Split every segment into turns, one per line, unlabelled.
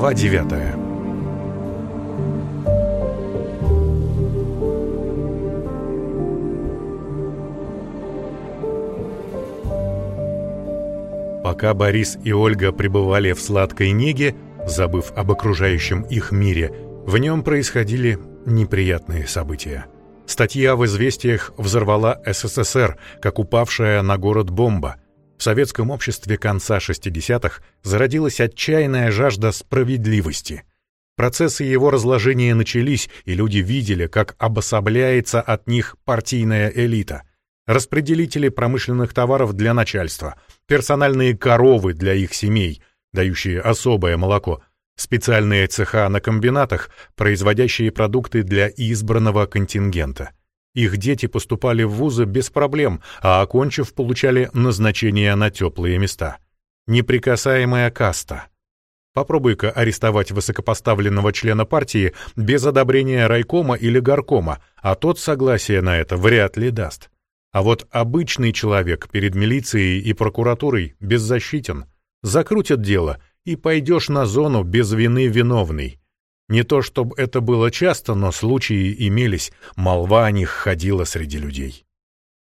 Глава 9 Пока Борис и Ольга пребывали в сладкой неге, забыв об окружающем их мире, в нем происходили неприятные события. Статья в «Известиях» взорвала СССР, как упавшая на город бомба – в советском обществе конца 60-х зародилась отчаянная жажда справедливости. Процессы его разложения начались, и люди видели, как обособляется от них партийная элита. Распределители промышленных товаров для начальства, персональные коровы для их семей, дающие особое молоко, специальные цеха на комбинатах, производящие продукты для избранного контингента – их дети поступали в вузы без проблем, а окончив, получали назначение на теплые места. Неприкасаемая каста. Попробуй-ка арестовать высокопоставленного члена партии без одобрения райкома или горкома, а тот согласие на это вряд ли даст. А вот обычный человек перед милицией и прокуратурой беззащитен. Закрутят дело, и пойдешь на зону без вины виновный. Не то чтобы это было часто, но случаи имелись, молва о них ходила среди людей.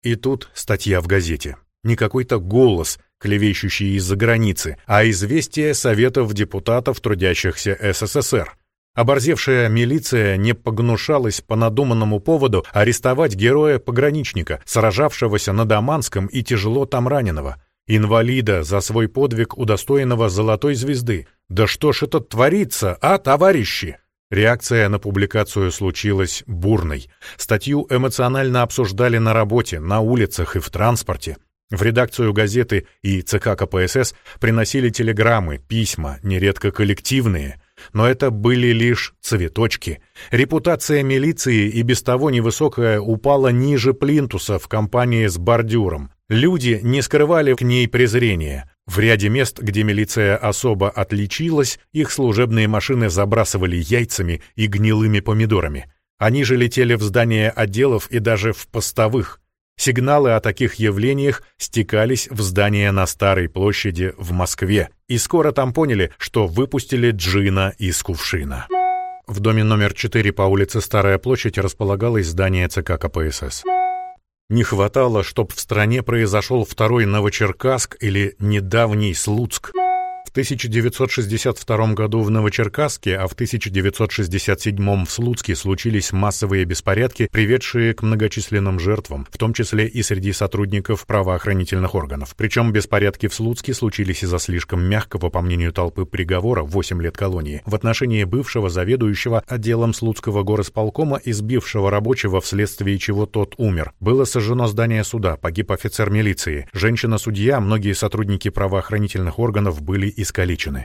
И тут статья в газете. Не какой-то голос, клевещущий из-за границы, а известие Советов депутатов трудящихся СССР. Оборзевшая милиция не погнушалась по надуманному поводу арестовать героя-пограничника, сражавшегося на Даманском и тяжело там раненого, инвалида за свой подвиг удостоенного золотой звезды, да что ж это творится, а, товарищи? Реакция на публикацию случилась бурной. Статью эмоционально обсуждали на работе, на улицах и в транспорте. В редакцию газеты и ЦК КПСС приносили телеграммы, письма, нередко коллективные. Но это были лишь цветочки. Репутация милиции и без того невысокая упала ниже плинтуса в компании с бордюром. Люди не скрывали к ней презрения. В ряде мест, где милиция особо отличилась, их служебные машины забрасывали яйцами и гнилыми помидорами. Они же летели в здания отделов и даже в постовых. Сигналы о таких явлениях стекались в здание на Старой площади в Москве, и скоро там поняли, что выпустили джина из кувшина. В доме номер 4 по улице Старая площадь располагалось здание ЦК КПСС. Не хватало, чтоб в стране произошел второй Новочеркасск или недавний Слуцк. 1962 году в Новочеркасске, а в 1967 в Слуцке случились массовые беспорядки, приведшие к многочисленным жертвам, в том числе и среди сотрудников правоохранительных органов. Причем беспорядки в Слуцке случились из-за слишком мягкого, по мнению толпы, приговора 8 лет колонии в отношении бывшего заведующего отделом Слуцкого горосполкома, избившего рабочего, вследствие чего тот умер. Было сожжено здание суда, погиб офицер милиции. Женщина-судья, многие сотрудники правоохранительных органов были искалечены.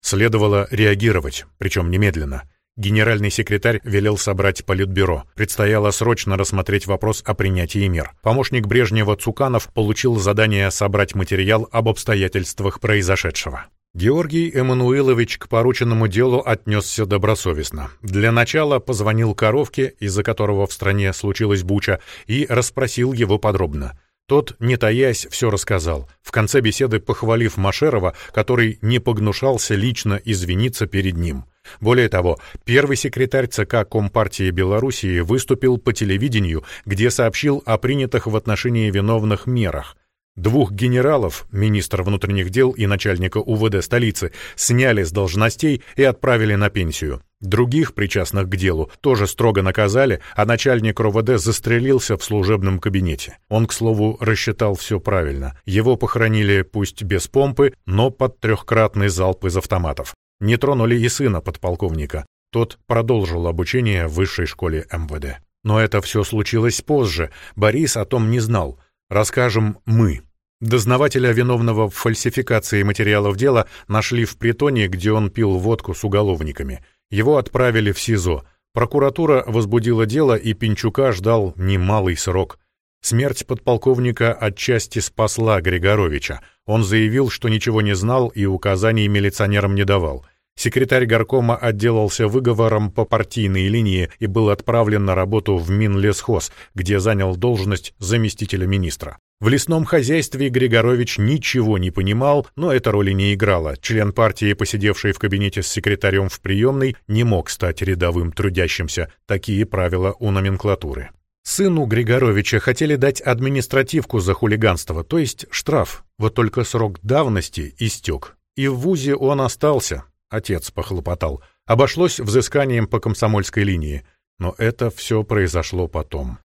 Следовало реагировать, причем немедленно. Генеральный секретарь велел собрать политбюро. Предстояло срочно рассмотреть вопрос о принятии мер. Помощник Брежнева Цуканов получил задание собрать материал об обстоятельствах произошедшего. Георгий Эммануилович к порученному делу отнесся добросовестно. Для начала позвонил Коровке, из-за которого в стране случилась буча, и расспросил его подробно. Тот, не таясь, все рассказал, в конце беседы похвалив Машерова, который не погнушался лично извиниться перед ним. Более того, первый секретарь ЦК Компартии Белоруссии выступил по телевидению, где сообщил о принятых в отношении виновных мерах. Двух генералов, министра внутренних дел и начальника УВД столицы, сняли с должностей и отправили на пенсию. Других, причастных к делу, тоже строго наказали, а начальник РОВД застрелился в служебном кабинете. Он, к слову, рассчитал все правильно. Его похоронили пусть без помпы, но под трехкратный залп из автоматов. Не тронули и сына подполковника. Тот продолжил обучение в высшей школе МВД. Но это все случилось позже. Борис о том не знал. Расскажем мы. Дознавателя, виновного в фальсификации материалов дела, нашли в притоне, где он пил водку с уголовниками. Его отправили в СИЗО. Прокуратура возбудила дело, и Пинчука ждал немалый срок. Смерть подполковника отчасти спасла Григоровича. Он заявил, что ничего не знал и указаний милиционерам не давал. Секретарь горкома отделался выговором по партийной линии и был отправлен на работу в Минлесхоз, где занял должность заместителя министра. В лесном хозяйстве Григорович ничего не понимал, но эта роли не играла. Член партии, посидевший в кабинете с секретарем в приемной, не мог стать рядовым трудящимся. Такие правила у номенклатуры. Сыну Григоровича хотели дать административку за хулиганство, то есть штраф. Вот только срок давности истек. И в ВУЗе он остался. Отец похлопотал. Обошлось взысканием по комсомольской линии. Но это все произошло потом.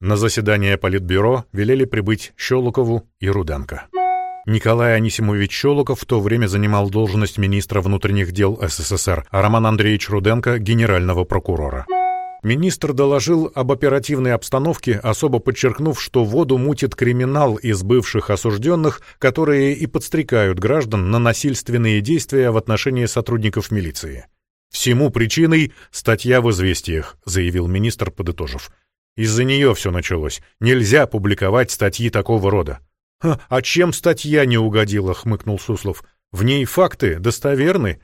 На заседание Политбюро велели прибыть Щелокову и Руденко. Николай Анисимович Щелоков в то время занимал должность министра внутренних дел СССР, а Роман Андреевич Руденко — генерального прокурора. Министр доложил об оперативной обстановке, особо подчеркнув, что воду мутит криминал из бывших осужденных, которые и подстрекают граждан на насильственные действия в отношении сотрудников милиции. «Всему причиной статья в «Известиях», — заявил министр, подытожив. Из-за нее все началось. Нельзя публиковать статьи такого рода. «А чем статья не угодила?» — хмыкнул Суслов. «В ней факты достоверны?»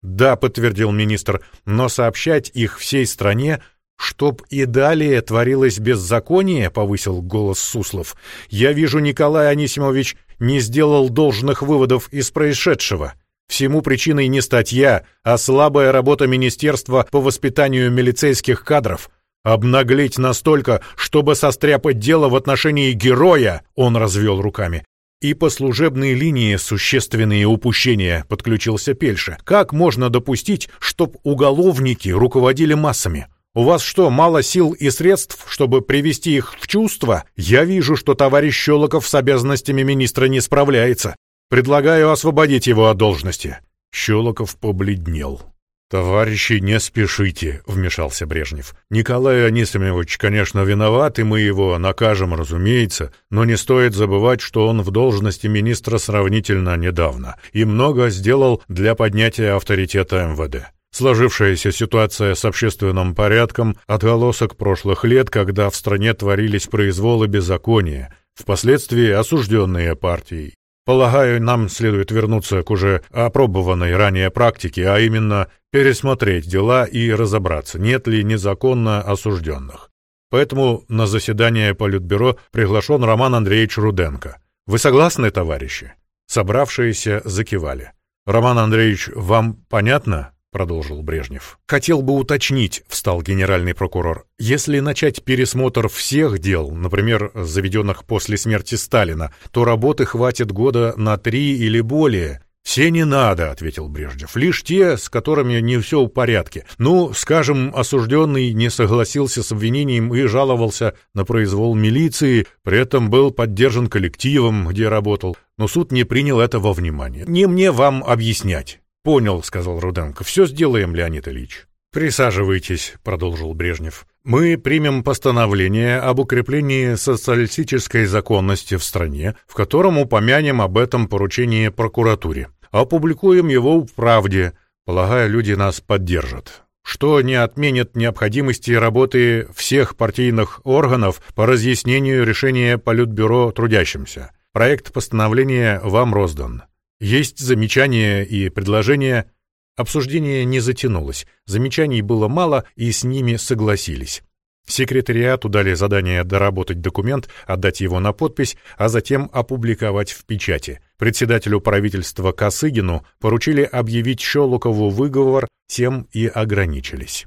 «Да», — подтвердил министр, — «но сообщать их всей стране, чтоб и далее творилось беззаконие», — повысил голос Суслов. «Я вижу, Николай Анисимович не сделал должных выводов из происшедшего. Всему причиной не статья, а слабая работа Министерства по воспитанию милицейских кадров. Обнаглеть настолько, чтобы состряпать дело в отношении героя, он развел руками. И по служебной линии существенные упущения, подключился Пельша. Как можно допустить, чтоб уголовники руководили массами? У вас что, мало сил и средств, чтобы привести их в чувство? Я вижу, что товарищ Щелоков с обязанностями министра не справляется. Предлагаю освободить его от должности. Щелоков побледнел. «Товарищи, не спешите», — вмешался Брежнев. «Николай Анисимович, конечно, виноват, и мы его накажем, разумеется, но не стоит забывать, что он в должности министра сравнительно недавно и много сделал для поднятия авторитета МВД. Сложившаяся ситуация с общественным порядком — отголосок прошлых лет, когда в стране творились произволы беззакония, впоследствии осужденные партией. Полагаю, нам следует вернуться к уже опробованной ранее практике, а именно пересмотреть дела и разобраться, нет ли незаконно осужденных. Поэтому на заседание Политбюро приглашен Роман Андреевич Руденко. Вы согласны, товарищи? Собравшиеся закивали. Роман Андреевич, вам понятно? Продолжил Брежнев. «Хотел бы уточнить», — встал генеральный прокурор, «если начать пересмотр всех дел, например, заведенных после смерти Сталина, то работы хватит года на три или более». «Все не надо», — ответил Брежнев, — «лишь те, с которыми не все в порядке. Ну, скажем, осужденный не согласился с обвинением и жаловался на произвол милиции, при этом был поддержан коллективом, где работал, но суд не принял этого внимания. Не мне вам объяснять». «Понял», — сказал Руденко. «Все сделаем, Леонид Ильич». «Присаживайтесь», — продолжил Брежнев. «Мы примем постановление об укреплении социалистической законности в стране, в котором упомянем об этом поручении прокуратуре. Опубликуем его в «Правде». Полагаю, люди нас поддержат. Что не отменит необходимости работы всех партийных органов по разъяснению решения Политбюро трудящимся. Проект постановления вам роздан. Есть замечания и предложения. Обсуждение не затянулось, замечаний было мало, и с ними согласились. Секретариату дали задание доработать документ, отдать его на подпись, а затем опубликовать в печати. Председателю правительства Косыгину поручили объявить Щелокову выговор, тем и ограничились.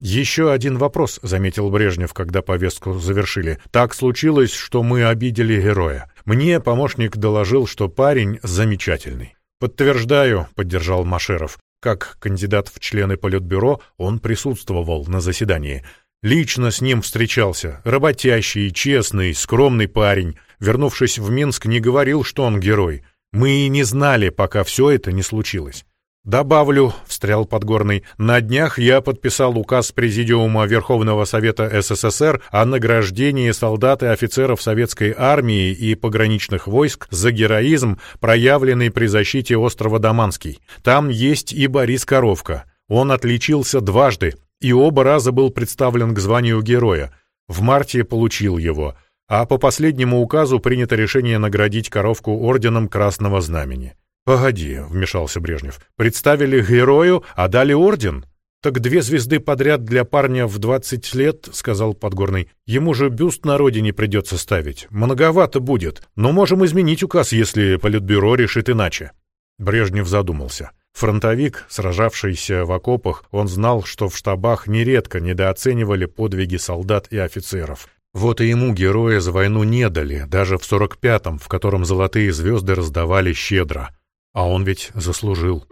«Еще один вопрос», — заметил Брежнев, когда повестку завершили. «Так случилось, что мы обидели героя. Мне помощник доложил, что парень замечательный». «Подтверждаю», — поддержал Машеров. Как кандидат в члены Политбюро он присутствовал на заседании. Лично с ним встречался. Работящий, честный, скромный парень. Вернувшись в Минск, не говорил, что он герой. Мы и не знали, пока все это не случилось. «Добавлю», — встрял Подгорный, — «на днях я подписал указ Президиума Верховного Совета СССР о награждении солдат и офицеров Советской Армии и пограничных войск за героизм, проявленный при защите острова Даманский. Там есть и Борис Коровка. Он отличился дважды, и оба раза был представлен к званию героя. В марте получил его, а по последнему указу принято решение наградить Коровку орденом Красного Знамени. «Погоди», — вмешался Брежнев. «Представили герою, а дали орден?» «Так две звезды подряд для парня в двадцать лет», — сказал Подгорный. «Ему же бюст на родине придется ставить. Многовато будет. Но можем изменить указ, если Политбюро решит иначе». Брежнев задумался. Фронтовик, сражавшийся в окопах, он знал, что в штабах нередко недооценивали подвиги солдат и офицеров. Вот и ему героя за войну не дали, даже в 45-м, в котором золотые звезды раздавали щедро. А он ведь заслужил.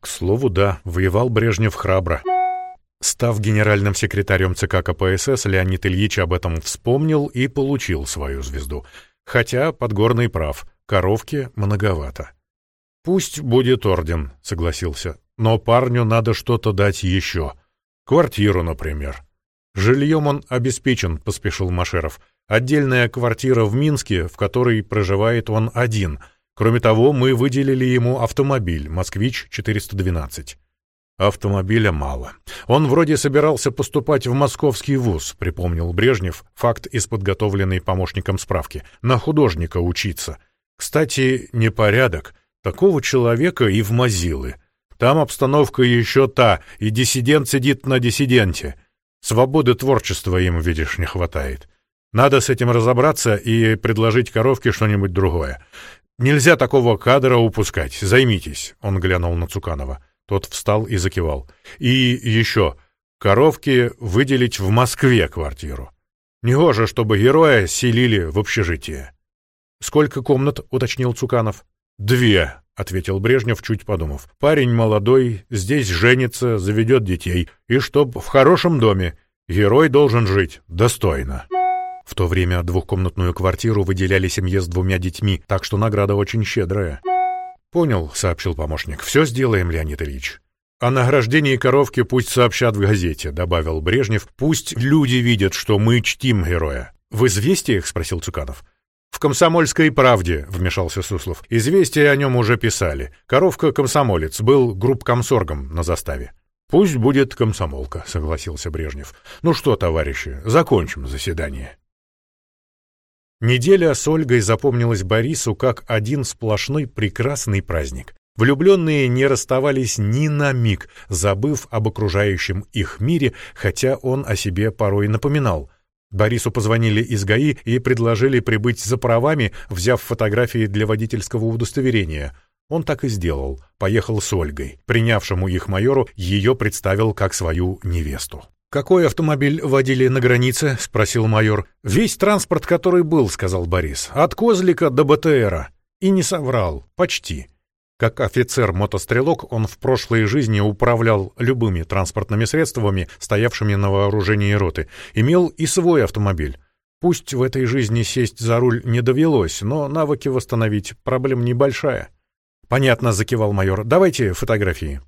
К слову, да, воевал Брежнев храбро. Став генеральным секретарем ЦК КПСС, Леонид Ильич об этом вспомнил и получил свою звезду. Хотя Подгорный прав, коровки многовато. «Пусть будет орден», — согласился. «Но парню надо что-то дать еще. Квартиру, например». «Жильем он обеспечен», — поспешил Машеров. «Отдельная квартира в Минске, в которой проживает он один — Кроме того, мы выделили ему автомобиль «Москвич-412». Автомобиля мало. Он вроде собирался поступать в московский вуз, припомнил Брежнев, факт из подготовленной помощником справки, на художника учиться. Кстати, непорядок. Такого человека и в Мазилы. Там обстановка еще та, и диссидент сидит на диссиденте. Свободы творчества им, видишь, не хватает. Надо с этим разобраться и предложить коровке что-нибудь другое. Нельзя такого кадра упускать. Займитесь. Он глянул на Цуканова. Тот встал и закивал. И еще. Коровки выделить в Москве квартиру. Негоже, чтобы героя селили в общежитие. «Сколько комнат?» — уточнил Цуканов. «Две», — ответил Брежнев, чуть подумав. «Парень молодой, здесь женится, заведет детей. И чтоб в хорошем доме. Герой должен жить достойно». В то время двухкомнатную квартиру выделяли семье с двумя детьми, так что награда очень щедрая. «Понял», — сообщил помощник. «Все сделаем, Леонид Ильич». «О награждении коровки пусть сообщат в газете», — добавил Брежнев. «Пусть люди видят, что мы чтим героя». «В известиях?» — спросил Цуканов. «В «Комсомольской правде», — вмешался Суслов. «Известия о нем уже писали. Коровка-комсомолец, был группкомсоргом на заставе». «Пусть будет комсомолка», — согласился Брежнев. «Ну что, товарищи, закончим заседание». Неделя с Ольгой запомнилась Борису как один сплошной прекрасный праздник. Влюбленные не расставались ни на миг, забыв об окружающем их мире, хотя он о себе порой напоминал. Борису позвонили из ГАИ и предложили прибыть за правами, взяв фотографии для водительского удостоверения. Он так и сделал, поехал с Ольгой. Принявшему их майору ее представил как свою невесту. «Какой автомобиль водили на границе?» — спросил майор. «Весь транспорт, который был», — сказал Борис. «От Козлика до БТРа». И не соврал. Почти. Как офицер-мотострелок он в прошлой жизни управлял любыми транспортными средствами, стоявшими на вооружении роты. Имел и свой автомобиль. Пусть в этой жизни сесть за руль не довелось, но навыки восстановить проблем небольшая. «Понятно», — закивал майор. «Давайте фотографии».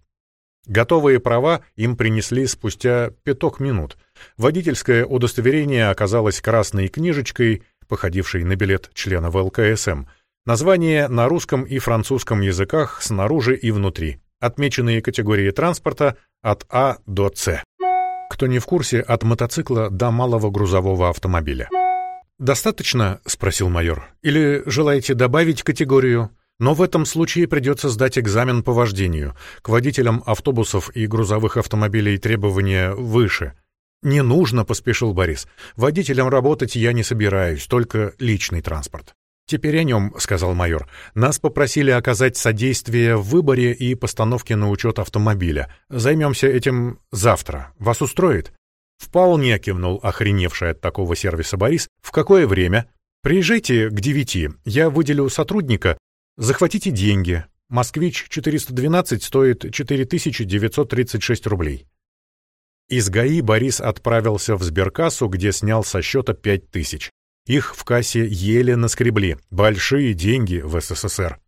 Готовые права им принесли спустя пяток минут. Водительское удостоверение оказалось красной книжечкой, походившей на билет члена ВЛКСМ. Название на русском и французском языках снаружи и внутри. Отмеченные категории транспорта от А до С. Кто не в курсе, от мотоцикла до малого грузового автомобиля. «Достаточно?» — спросил майор. «Или желаете добавить категорию?» Но в этом случае придется сдать экзамен по вождению. К водителям автобусов и грузовых автомобилей требования выше. «Не нужно», — поспешил Борис. «Водителем работать я не собираюсь, только личный транспорт». «Теперь о нем», — сказал майор. «Нас попросили оказать содействие в выборе и постановке на учет автомобиля. Займемся этим завтра. Вас устроит?» «Вполне», — кивнул охреневший от такого сервиса Борис. «В какое время?» «Приезжайте к девяти. Я выделю сотрудника, Захватите деньги. «Москвич-412» стоит 4936 рублей. Из ГАИ Борис отправился в сберкассу, где снял со счета 5000. Их в кассе еле наскребли. Большие деньги в СССР.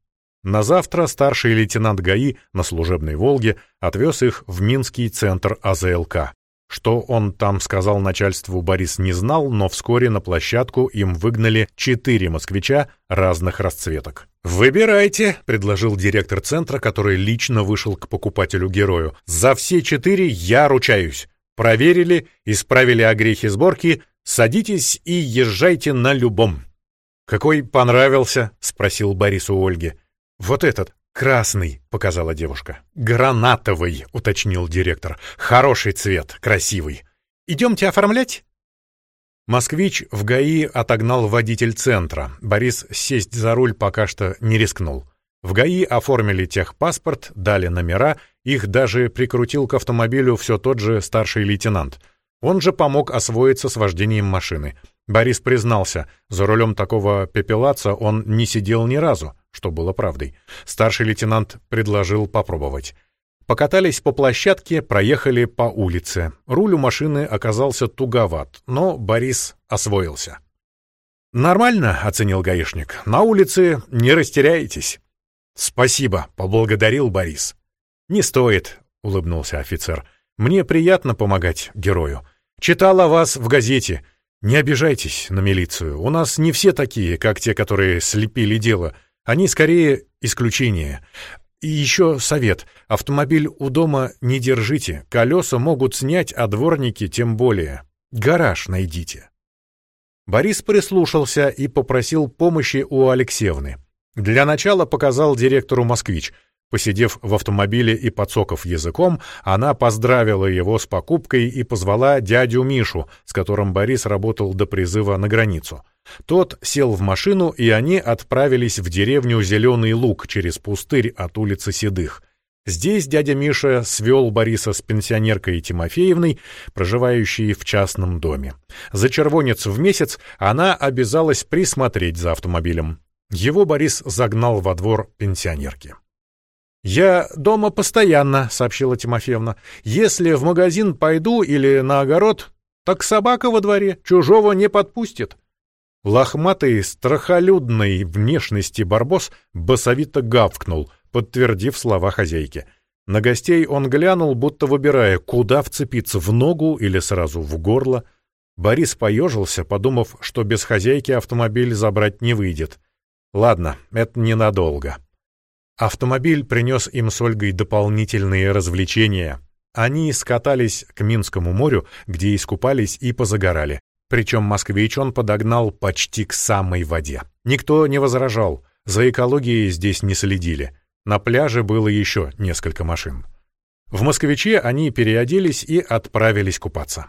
На завтра старший лейтенант ГАИ на служебной «Волге» отвез их в Минский центр АЗЛК. Что он там сказал начальству, Борис не знал, но вскоре на площадку им выгнали четыре москвича разных расцветок. «Выбирайте», — предложил директор центра, который лично вышел к покупателю-герою. «За все четыре я ручаюсь. Проверили, исправили огрехи сборки, садитесь и езжайте на любом». «Какой понравился?» — спросил Борис у Ольги. «Вот этот». «Красный», — показала девушка. «Гранатовый», — уточнил директор. «Хороший цвет, красивый. Идемте оформлять?» Москвич в ГАИ отогнал водитель центра. Борис сесть за руль пока что не рискнул. В ГАИ оформили техпаспорт, дали номера, их даже прикрутил к автомобилю все тот же старший лейтенант. Он же помог освоиться с вождением машины. Борис признался, за рулем такого пепелаца он не сидел ни разу, что было правдой. Старший лейтенант предложил попробовать. Покатались по площадке, проехали по улице. Руль у машины оказался туговат, но Борис освоился. «Нормально», — оценил гаишник. «На улице не растеряетесь». «Спасибо», — поблагодарил Борис. «Не стоит», — улыбнулся офицер. «Мне приятно помогать герою. Читал о вас в газете. Не обижайтесь на милицию. У нас не все такие, как те, которые слепили дело. Они скорее исключение. И еще совет. Автомобиль у дома не держите. Колеса могут снять, а дворники тем более. Гараж найдите. Борис прислушался и попросил помощи у Алексеевны. Для начала показал директору «Москвич». Посидев в автомобиле и подсоков языком, она поздравила его с покупкой и позвала дядю Мишу, с которым Борис работал до призыва на границу. Тот сел в машину, и они отправились в деревню Зеленый Луг через пустырь от улицы Седых. Здесь дядя Миша свел Бориса с пенсионеркой Тимофеевной, проживающей в частном доме. За червонец в месяц она обязалась присмотреть за автомобилем. Его Борис загнал во двор пенсионерки. «Я дома постоянно», — сообщила Тимофеевна. «Если в магазин пойду или на огород, так собака во дворе, чужого не подпустит». Лохматый, страхолюдной внешности барбос басовито гавкнул, подтвердив слова хозяйки. На гостей он глянул, будто выбирая, куда вцепиться, в ногу или сразу в горло. Борис поежился, подумав, что без хозяйки автомобиль забрать не выйдет. Ладно, это ненадолго. Автомобиль принес им с Ольгой дополнительные развлечения. Они скатались к Минскому морю, где искупались и позагорали. Причем москвич он подогнал почти к самой воде. Никто не возражал, за экологией здесь не следили. На пляже было еще несколько машин. В «Москвиче» они переоделись и отправились купаться.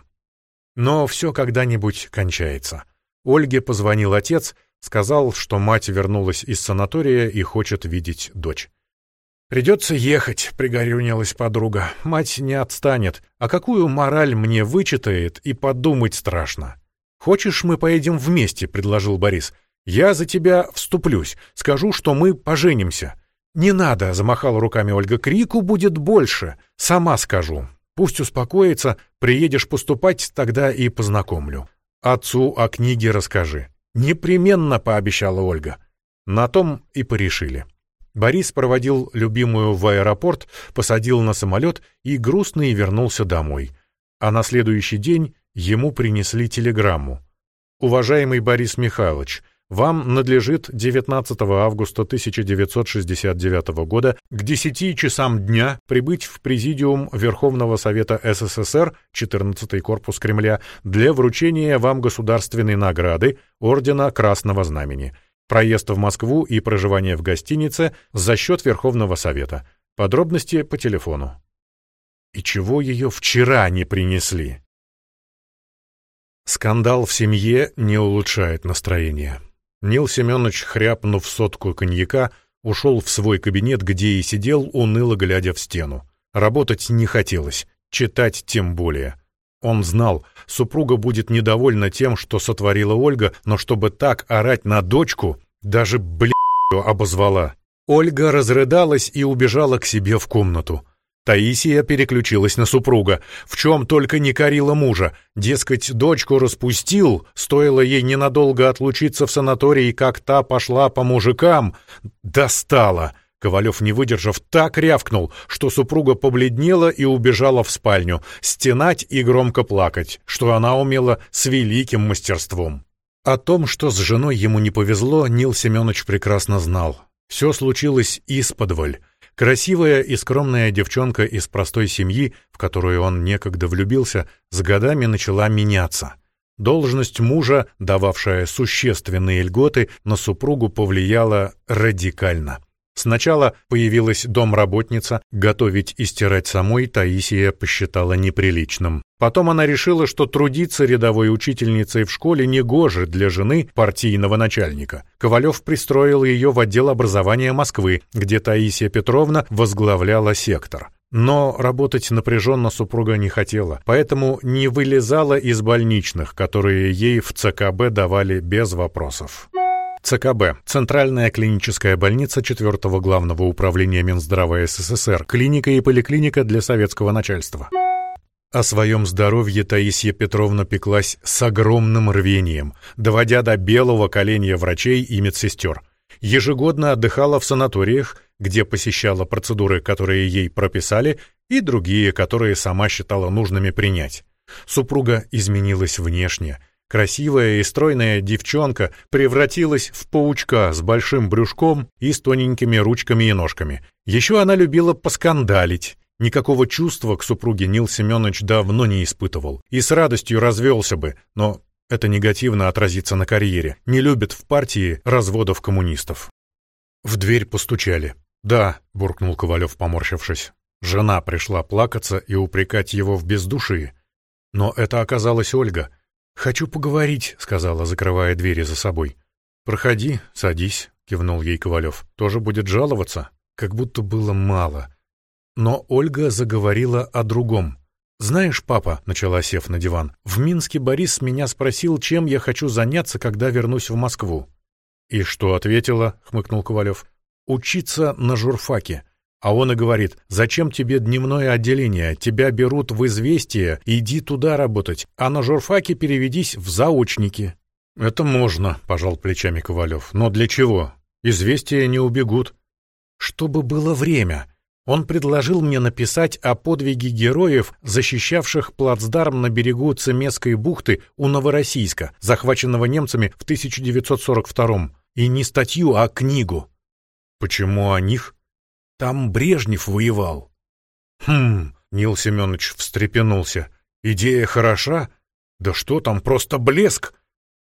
Но все когда-нибудь кончается. Ольге позвонил отец, сказал, что мать вернулась из санатория и хочет видеть дочь. «Придется ехать», — пригорюнилась подруга. «Мать не отстанет. А какую мораль мне вычитает, и подумать страшно». «Хочешь, мы поедем вместе?» — предложил Борис. «Я за тебя вступлюсь. Скажу, что мы поженимся». «Не надо», — замахала руками Ольга. «Крику будет больше. Сама скажу. Пусть успокоится. Приедешь поступать, тогда и познакомлю. Отцу о книге расскажи». «Непременно», — пообещала Ольга. На том и порешили. Борис проводил любимую в аэропорт, посадил на самолет и грустный вернулся домой. А на следующий день ему принесли телеграмму. «Уважаемый Борис Михайлович, вам надлежит 19 августа 1969 года к 10 часам дня прибыть в Президиум Верховного Совета СССР, 14-й корпус Кремля, для вручения вам государственной награды Ордена Красного Знамени. Проезд в Москву и проживание в гостинице за счет Верховного Совета. Подробности по телефону. И чего ее вчера не принесли? Скандал в семье не улучшает настроение. Нил Семенович, хряпнув сотку коньяка, ушел в свой кабинет, где и сидел, уныло глядя в стену. Работать не хотелось, читать тем более. Он знал, супруга будет недовольна тем, что сотворила Ольга, но чтобы так орать на дочку, даже, блядь, обозвала. Ольга разрыдалась и убежала к себе в комнату. Таисия переключилась на супруга, в чем только не корила мужа. Дескать, дочку распустил, стоило ей ненадолго отлучиться в санатории, как та пошла по мужикам. Достала! Ковалев, не выдержав, так рявкнул, что супруга побледнела и убежала в спальню, стенать и громко плакать, что она умела с великим мастерством. О том, что с женой ему не повезло, Нил Семенович прекрасно знал. Все случилось исподволь. Красивая и скромная девчонка из простой семьи, в которую он некогда влюбился, с годами начала меняться. Должность мужа, дававшая существенные льготы, на супругу повлияла радикально. Сначала появилась домработница, готовить и стирать самой Таисия посчитала неприличным. Потом она решила, что трудиться рядовой учительницей в школе негоже для жены партийного начальника. Ковалев пристроил ее в отдел образования Москвы, где Таисия Петровна возглавляла сектор. Но работать напряженно супруга не хотела, поэтому не вылезала из больничных, которые ей в ЦКБ давали без вопросов. ЦКБ – Центральная клиническая больница 4 Главного управления Минздрава СССР, клиника и поликлиника для советского начальства. О своем здоровье Таисия Петровна пеклась с огромным рвением, доводя до белого коленя врачей и медсестер. Ежегодно отдыхала в санаториях, где посещала процедуры, которые ей прописали, и другие, которые сама считала нужными принять. Супруга изменилась внешне – Красивая и стройная девчонка превратилась в паучка с большим брюшком и с тоненькими ручками и ножками. Еще она любила поскандалить. Никакого чувства к супруге Нил Семенович давно не испытывал. И с радостью развелся бы, но это негативно отразится на карьере. Не любит в партии разводов коммунистов. В дверь постучали. «Да», — буркнул Ковалев, поморщившись. Жена пришла плакаться и упрекать его в бездушии. Но это оказалась Ольга — «Хочу поговорить», — сказала, закрывая двери за собой. «Проходи, садись», — кивнул ей Ковалев. «Тоже будет жаловаться?» Как будто было мало. Но Ольга заговорила о другом. «Знаешь, папа», — начала сев на диван, — «в Минске Борис меня спросил, чем я хочу заняться, когда вернусь в Москву». «И что ответила?» — хмыкнул Ковалев. «Учиться на журфаке. А он и говорит, зачем тебе дневное отделение, тебя берут в известие, иди туда работать, а на журфаке переведись в заочники. Это можно, пожал плечами Ковалев, но для чего? Известия не убегут. Чтобы было время. Он предложил мне написать о подвиге героев, защищавших плацдарм на берегу Цемесской бухты у Новороссийска, захваченного немцами в 1942 И не статью, а книгу. Почему о них? Там Брежнев воевал. Хм, Нил Семенович встрепенулся. Идея хороша? Да что там, просто блеск!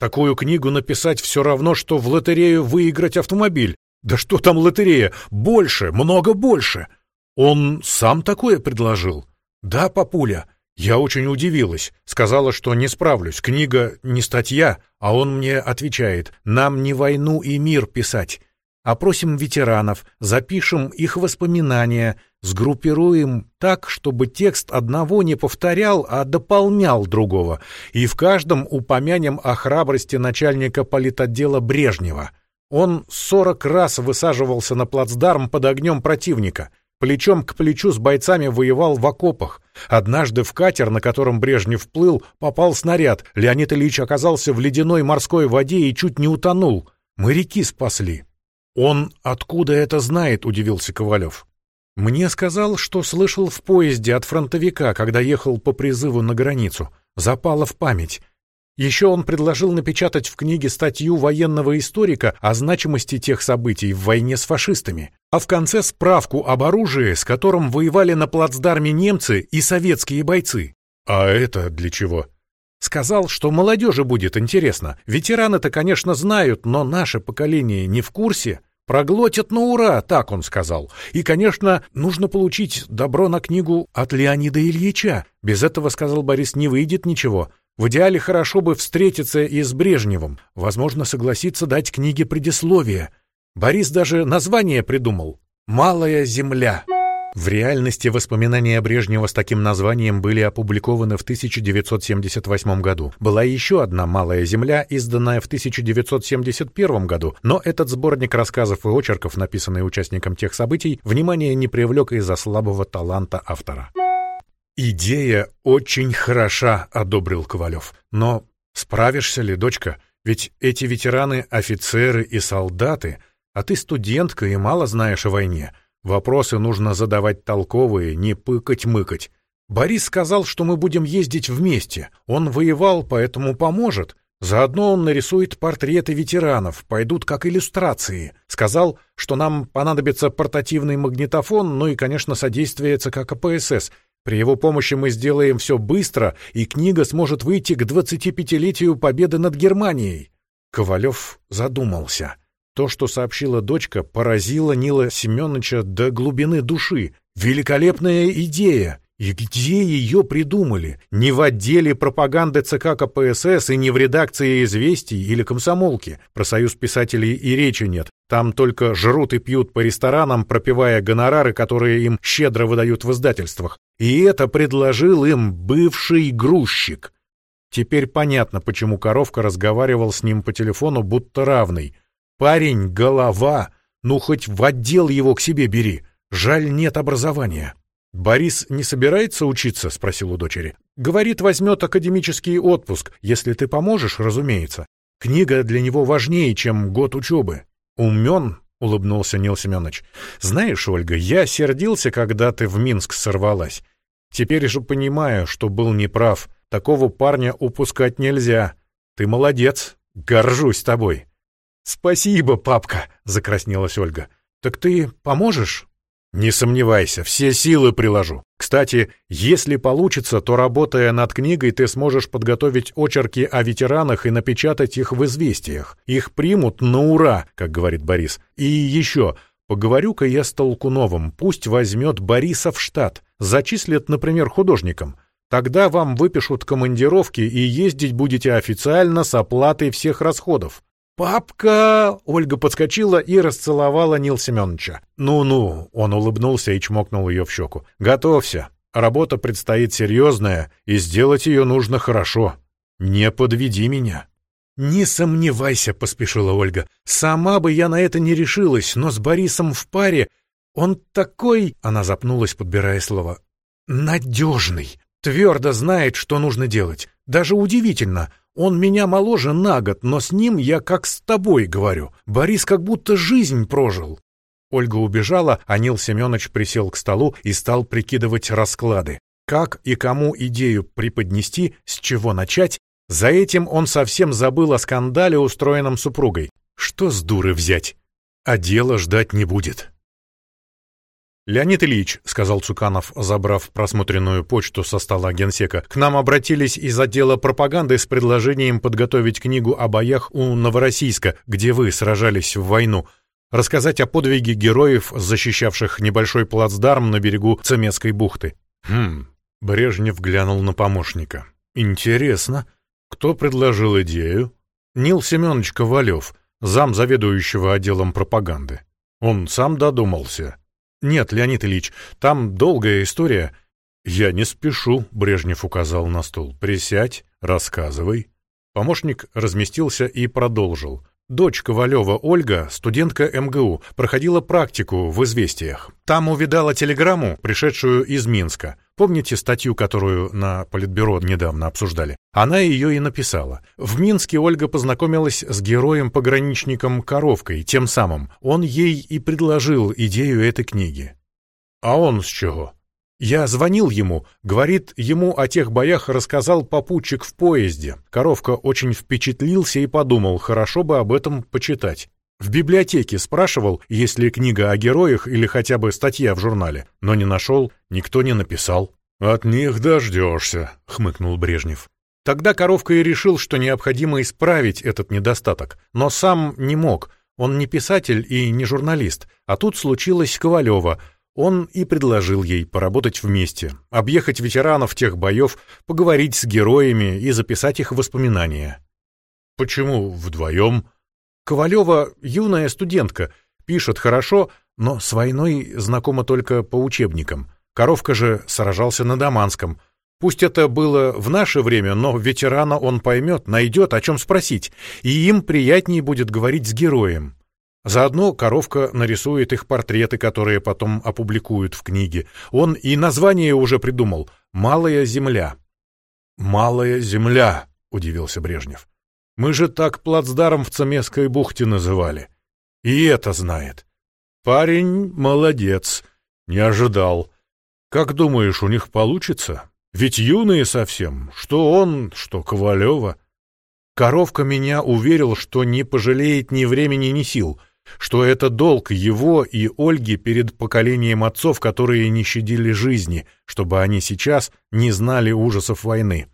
Такую книгу написать все равно, что в лотерею выиграть автомобиль. Да что там лотерея? Больше, много больше. Он сам такое предложил? Да, папуля. Я очень удивилась. Сказала, что не справлюсь. Книга не статья, а он мне отвечает. Нам не войну и мир писать. Опросим ветеранов, запишем их воспоминания, сгруппируем так, чтобы текст одного не повторял, а дополнял другого, и в каждом упомянем о храбрости начальника политотдела Брежнева. Он сорок раз высаживался на плацдарм под огнем противника, плечом к плечу с бойцами воевал в окопах. Однажды в катер, на котором Брежнев плыл, попал снаряд. Леонид Ильич оказался в ледяной морской воде и чуть не утонул. Моряки спасли. «Он откуда это знает?» — удивился Ковалев. «Мне сказал, что слышал в поезде от фронтовика, когда ехал по призыву на границу. Запало в память. Еще он предложил напечатать в книге статью военного историка о значимости тех событий в войне с фашистами, а в конце справку об оружии, с которым воевали на плацдарме немцы и советские бойцы. А это для чего? Сказал, что молодежи будет интересно. Ветераны-то, конечно, знают, но наше поколение не в курсе. Проглотят на ура, так он сказал. И, конечно, нужно получить добро на книгу от Леонида Ильича. Без этого, сказал Борис, не выйдет ничего. В идеале хорошо бы встретиться и с Брежневым. Возможно, согласиться дать книге предисловие. Борис даже название придумал. «Малая земля». В реальности воспоминания Брежнева с таким названием были опубликованы в 1978 году. Была еще одна «Малая земля», изданная в 1971 году, но этот сборник рассказов и очерков, написанный участником тех событий, внимание не привлек из-за слабого таланта автора. «Идея очень хороша», — одобрил Ковалев. «Но справишься ли, дочка? Ведь эти ветераны — офицеры и солдаты, а ты студентка и мало знаешь о войне». Вопросы нужно задавать толковые, не пыкать-мыкать. Борис сказал, что мы будем ездить вместе. Он воевал, поэтому поможет. Заодно он нарисует портреты ветеранов, пойдут как иллюстрации. Сказал, что нам понадобится портативный магнитофон, ну и, конечно, содействие ЦК КПСС. При его помощи мы сделаем все быстро, и книга сможет выйти к 25-летию победы над Германией. Ковалев задумался. То, что сообщила дочка, поразило Нила Семеновича до глубины души. Великолепная идея! И где ее придумали? Не в отделе пропаганды ЦК КПСС и не в редакции «Известий» или «Комсомолки». Про союз писателей и речи нет. Там только жрут и пьют по ресторанам, пропивая гонорары, которые им щедро выдают в издательствах. И это предложил им бывший грузчик. Теперь понятно, почему Коровка разговаривал с ним по телефону, будто равный. Парень — голова, ну хоть в отдел его к себе бери. Жаль, нет образования. «Борис не собирается учиться?» — спросил у дочери. «Говорит, возьмет академический отпуск, если ты поможешь, разумеется. Книга для него важнее, чем год учебы». «Умен?» — улыбнулся Нил Семенович. «Знаешь, Ольга, я сердился, когда ты в Минск сорвалась. Теперь же понимаю, что был неправ. Такого парня упускать нельзя. Ты молодец. Горжусь тобой». «Спасибо, папка!» — закраснелась Ольга. «Так ты поможешь?» Не сомневайся, все силы приложу. Кстати, если получится, то работая над книгой, ты сможешь подготовить очерки о ветеранах и напечатать их в известиях. Их примут на ура, как говорит Борис. И еще, поговорю-ка я с Толкуновым, пусть возьмет Бориса в штат, зачислят, например, художником. Тогда вам выпишут командировки и ездить будете официально с оплатой всех расходов. «Папка!» — Ольга подскочила и расцеловала Нил Семеновича. «Ну-ну!» — он улыбнулся и чмокнул ее в щеку. «Готовься. Работа предстоит серьезная, и сделать ее нужно хорошо. Не подведи меня». «Не сомневайся», — поспешила Ольга. «Сама бы я на это не решилась, но с Борисом в паре он такой...» Она запнулась, подбирая слово. «Надежный. Твердо знает, что нужно делать. Даже удивительно. Он меня моложе на год, но с ним я как с тобой говорю. Борис как будто жизнь прожил». Ольга убежала, а Нил Семенович присел к столу и стал прикидывать расклады. Как и кому идею преподнести, с чего начать, за этим он совсем забыл о скандале, устроенном супругой. Что с дуры взять? А дело ждать не будет. «Леонид Ильич», — сказал Цуканов, забрав просмотренную почту со стола генсека, «к нам обратились из отдела пропаганды с предложением подготовить книгу о боях у Новороссийска, где вы сражались в войну, рассказать о подвиге героев, защищавших небольшой плацдарм на берегу Цемесской бухты». «Хм...» — Брежнев глянул на помощника. «Интересно. Кто предложил идею?» «Нил Семенович Ковалев, зам заведующего отделом пропаганды. Он сам додумался». «Нет, Леонид Ильич, там долгая история». «Я не спешу», — Брежнев указал на стул. «Присядь, рассказывай». Помощник разместился и продолжил. Дочь Ковалева Ольга, студентка МГУ, проходила практику в «Известиях». Там увидала телеграмму, пришедшую из Минска. Помните статью, которую на Политбюро недавно обсуждали? Она ее и написала. В Минске Ольга познакомилась с героем-пограничником Коровкой, тем самым. Он ей и предложил идею этой книги. А он с чего? Я звонил ему, говорит, ему о тех боях рассказал попутчик в поезде. Коровка очень впечатлился и подумал, хорошо бы об этом почитать. В библиотеке спрашивал, есть ли книга о героях или хотя бы статья в журнале, но не нашел, никто не написал. «От них дождешься», — хмыкнул Брежнев. Тогда Коровка и решил, что необходимо исправить этот недостаток, но сам не мог, он не писатель и не журналист, а тут случилось Ковалева — он и предложил ей поработать вместе, объехать ветеранов тех боев, поговорить с героями и записать их воспоминания. Почему вдвоем? Ковалева юная студентка, пишет хорошо, но с войной знакома только по учебникам. Коровка же сражался на Даманском. Пусть это было в наше время, но ветерана он поймет, найдет, о чем спросить, и им приятнее будет говорить с героем. Заодно коровка нарисует их портреты, которые потом опубликуют в книге. Он и название уже придумал «Малая земля». «Малая земля», — удивился Брежнев. «Мы же так плацдарм в Цемесской бухте называли. И это знает. Парень молодец, не ожидал. Как думаешь, у них получится? Ведь юные совсем, что он, что Ковалева». Коровка меня уверил, что не пожалеет ни времени, ни сил — что это долг его и Ольги перед поколением отцов, которые не щадили жизни, чтобы они сейчас не знали ужасов войны.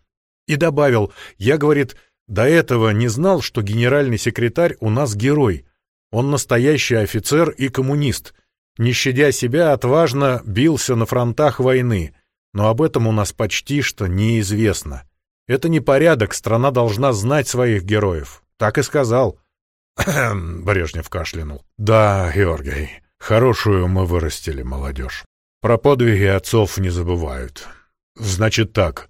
И добавил, я, говорит, до этого не знал, что генеральный секретарь у нас герой. Он настоящий офицер и коммунист. Не щадя себя, отважно бился на фронтах войны. Но об этом у нас почти что неизвестно. Это не порядок, страна должна знать своих героев. Так и сказал. Брежнев кашлянул. Да, Георгий, хорошую мы вырастили молодежь. Про подвиги отцов не забывают. Значит так,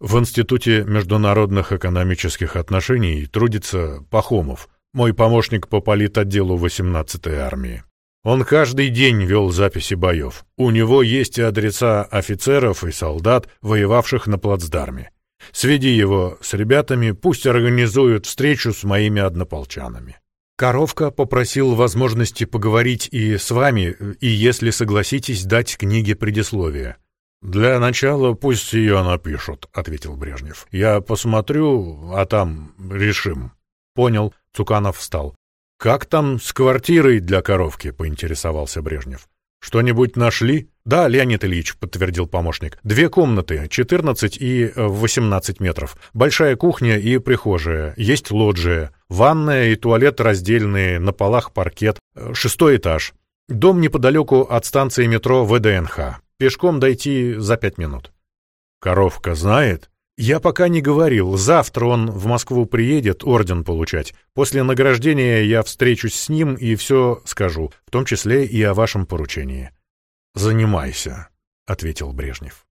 в Институте международных экономических отношений трудится Пахомов, мой помощник по политотделу 18-й армии. Он каждый день вел записи боев. У него есть адреса офицеров и солдат, воевавших на плацдарме. Сведи его с ребятами, пусть организуют встречу с моими однополчанами. Коровка попросил возможности поговорить и с вами, и, если согласитесь, дать книге предисловие. «Для начала пусть ее напишут», — ответил Брежнев. «Я посмотрю, а там решим». «Понял», — Цуканов встал. «Как там с квартирой для коровки?» — поинтересовался Брежнев. «Что-нибудь нашли?» «Да, Леонид Ильич», — подтвердил помощник. «Две комнаты, 14 и 18 метров. Большая кухня и прихожая. Есть лоджия. Ванная и туалет раздельные, на полах паркет. Шестой этаж. Дом неподалеку от станции метро ВДНХ. Пешком дойти за пять минут». «Коровка знает?» «Я пока не говорил. Завтра он в Москву приедет орден получать. После награждения я встречусь с ним и все скажу, в том числе и о вашем поручении». «Занимайся», — ответил Брежнев.